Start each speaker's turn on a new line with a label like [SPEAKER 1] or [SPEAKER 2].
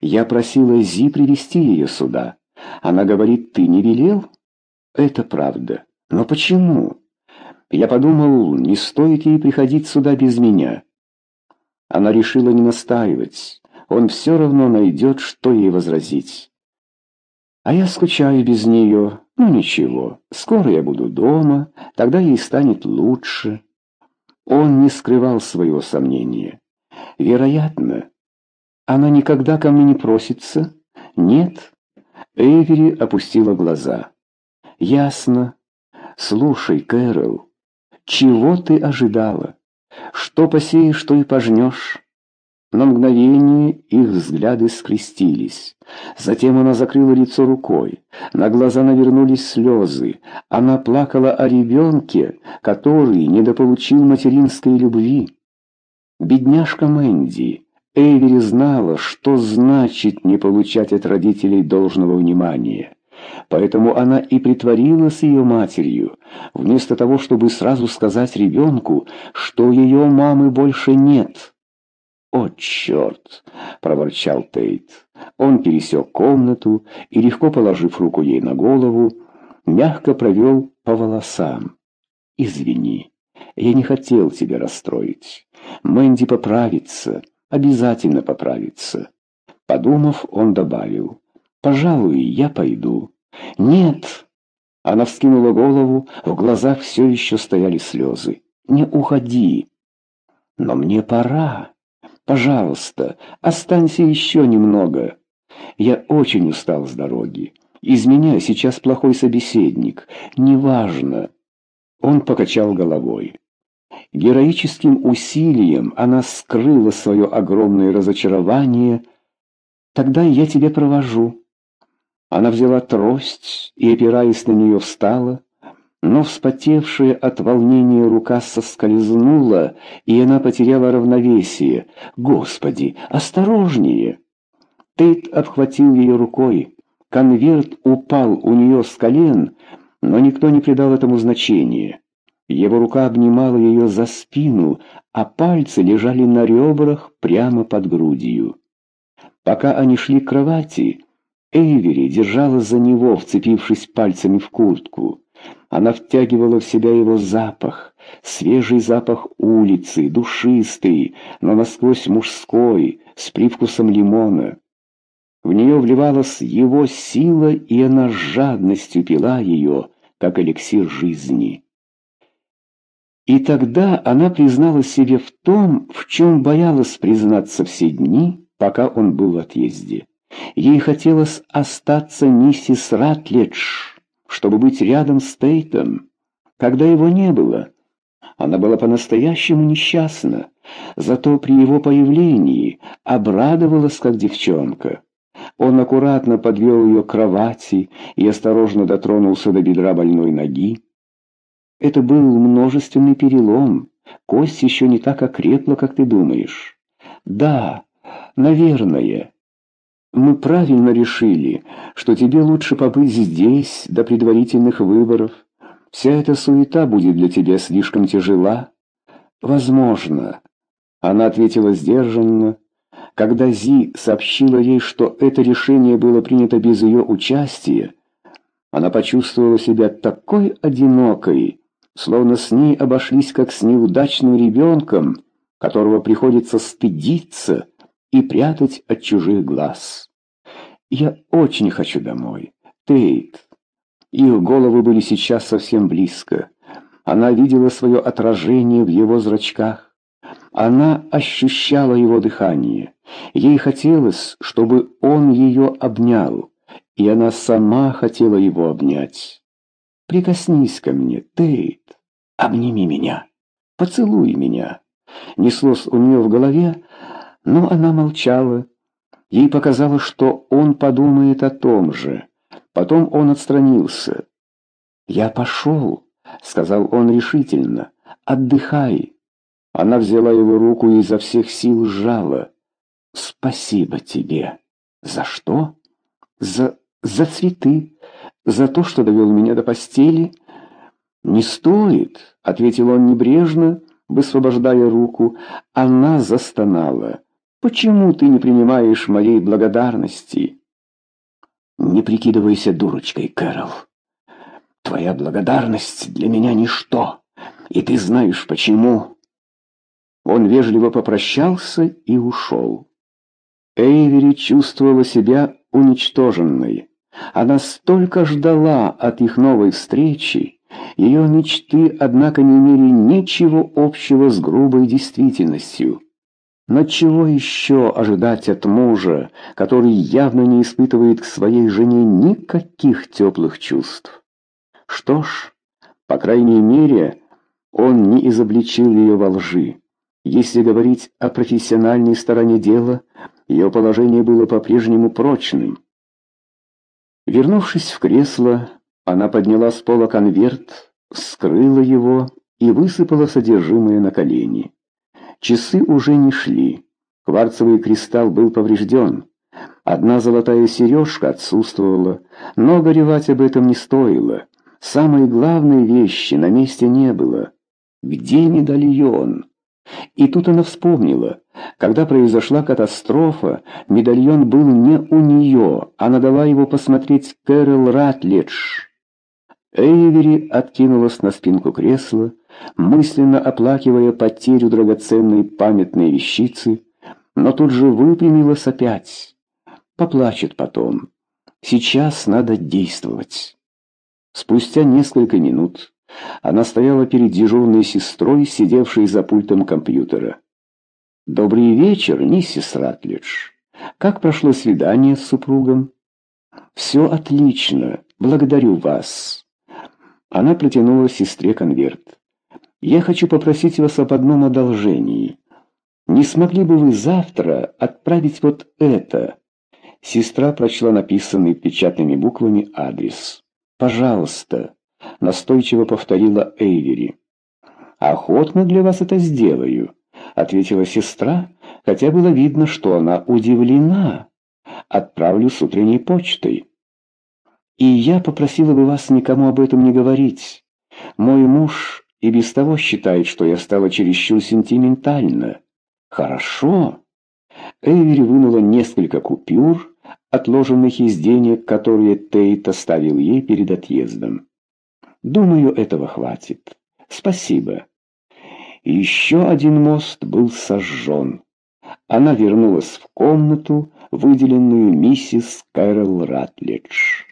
[SPEAKER 1] Я просила Зи привести ее сюда. Она говорит, ты не велел? Это правда. Но почему? Я подумал, не стоит ей приходить сюда без меня. Она решила не настаивать. Он все равно найдет, что ей возразить. А я скучаю без нее. Ну ничего, скоро я буду дома, тогда ей станет лучше. Он не скрывал своего сомнения. Вероятно, она никогда ко мне не просится? Нет? Эйвери опустила глаза. Ясно. Слушай, Кэрол, чего ты ожидала? Что посеешь, что и пожнешь? На мгновение их взгляды скрестились. Затем она закрыла лицо рукой. На глаза навернулись слезы. Она плакала о ребенке, который недополучил материнской любви. Бедняжка Мэнди. Эйвери знала, что значит не получать от родителей должного внимания. Поэтому она и притворилась ее матерью, вместо того, чтобы сразу сказать ребенку, что ее мамы больше нет. «О, черт!» — проворчал Тейт. Он пересек комнату и, легко положив руку ей на голову, мягко провел по волосам. «Извини, я не хотел тебя расстроить. Мэнди поправится» обязательно поправится. Подумав, он добавил, «Пожалуй, я пойду». «Нет!» Она вскинула голову, в глазах все еще стояли слезы. «Не уходи!» «Но мне пора. Пожалуйста, останься еще немного. Я очень устал с дороги. Из меня сейчас плохой собеседник. Неважно». Он покачал головой. Героическим усилием она скрыла свое огромное разочарование. «Тогда я тебя провожу». Она взяла трость и, опираясь на нее, встала, но вспотевшая от волнения рука соскользнула, и она потеряла равновесие. «Господи, осторожнее!» Тейт обхватил ее рукой. Конверт упал у нее с колен, но никто не придал этому значения. Его рука обнимала ее за спину, а пальцы лежали на ребрах прямо под грудью. Пока они шли к кровати, Эйвери держала за него, вцепившись пальцами в куртку. Она втягивала в себя его запах, свежий запах улицы, душистый, но насквозь мужской, с привкусом лимона. В нее вливалась его сила, и она с жадностью пила ее, как эликсир жизни. И тогда она призналась себе в том, в чем боялась признаться все дни, пока он был в отъезде. Ей хотелось остаться миссис Ратледж, чтобы быть рядом с Тейтом. Когда его не было, она была по-настоящему несчастна, зато при его появлении обрадовалась, как девчонка. Он аккуратно подвел ее к кровати и осторожно дотронулся до бедра больной ноги. Это был множественный перелом. Кость еще не так окрепла, как ты думаешь. Да, наверное. Мы правильно решили, что тебе лучше побыть здесь до предварительных выборов. Вся эта суета будет для тебя слишком тяжела. Возможно. Она ответила сдержанно. Когда Зи сообщила ей, что это решение было принято без ее участия, она почувствовала себя такой одинокой, словно с ней обошлись как с неудачным ребенком, которого приходится стыдиться и прятать от чужих глаз. «Я очень хочу домой, Тейт». Их головы были сейчас совсем близко. Она видела свое отражение в его зрачках. Она ощущала его дыхание. Ей хотелось, чтобы он ее обнял, и она сама хотела его обнять. «Прикоснись ко мне, Тейт». «Обними меня! Поцелуй меня!» Неслось у нее в голове, но она молчала. Ей показалось, что он подумает о том же. Потом он отстранился. «Я пошел», — сказал он решительно. «Отдыхай». Она взяла его руку и изо всех сил сжала. «Спасибо тебе». «За что?» «За... за цветы. За то, что довел меня до постели». «Не стоит», — ответил он небрежно, высвобождая руку. Она застонала. Почему ты не принимаешь моей благодарности?» «Не прикидывайся дурочкой, Кэрол. Твоя благодарность для меня ничто, и ты знаешь почему». Он вежливо попрощался и ушел. Эйвери чувствовала себя уничтоженной. Она столько ждала от их новой встречи. Ее мечты, однако, не имели ничего общего с грубой действительностью. Но чего еще ожидать от мужа, который явно не испытывает к своей жене никаких теплых чувств? Что ж, по крайней мере, он не изобличил ее во лжи. Если говорить о профессиональной стороне дела, ее положение было по-прежнему прочным. Вернувшись в кресло, она подняла с пола конверт, скрыла его и высыпала содержимое на колени. Часы уже не шли. Кварцевый кристалл был поврежден. Одна золотая сережка отсутствовала, но горевать об этом не стоило. Самой главной вещи на месте не было. Где медальон? И тут она вспомнила. Когда произошла катастрофа, медальон был не у нее, она дала его посмотреть Кэрол Ратлидж. Эйвери откинулась на спинку кресла, мысленно оплакивая потерю драгоценной памятной вещицы, но тут же выпрямилась опять. Поплачет потом. Сейчас надо действовать. Спустя несколько минут она стояла перед дежурной сестрой, сидевшей за пультом компьютера. «Добрый вечер, миссис Ратлидж. Как прошло свидание с супругом?» «Все отлично. Благодарю вас». Она протянула сестре конверт. «Я хочу попросить вас об одном одолжении. Не смогли бы вы завтра отправить вот это?» Сестра прочла написанный печатными буквами адрес. «Пожалуйста» настойчиво повторила Эйвери. «Охотно для вас это сделаю», — ответила сестра, хотя было видно, что она удивлена. «Отправлю с утренней почтой». «И я попросила бы вас никому об этом не говорить. Мой муж и без того считает, что я стала чересчур сентиментальна». «Хорошо». Эйвери вынула несколько купюр, отложенных из денег, которые Тейт оставил ей перед отъездом. Думаю, этого хватит. Спасибо. Еще один мост был сожжен. Она вернулась в комнату, выделенную миссис Кэрол Ратлидж.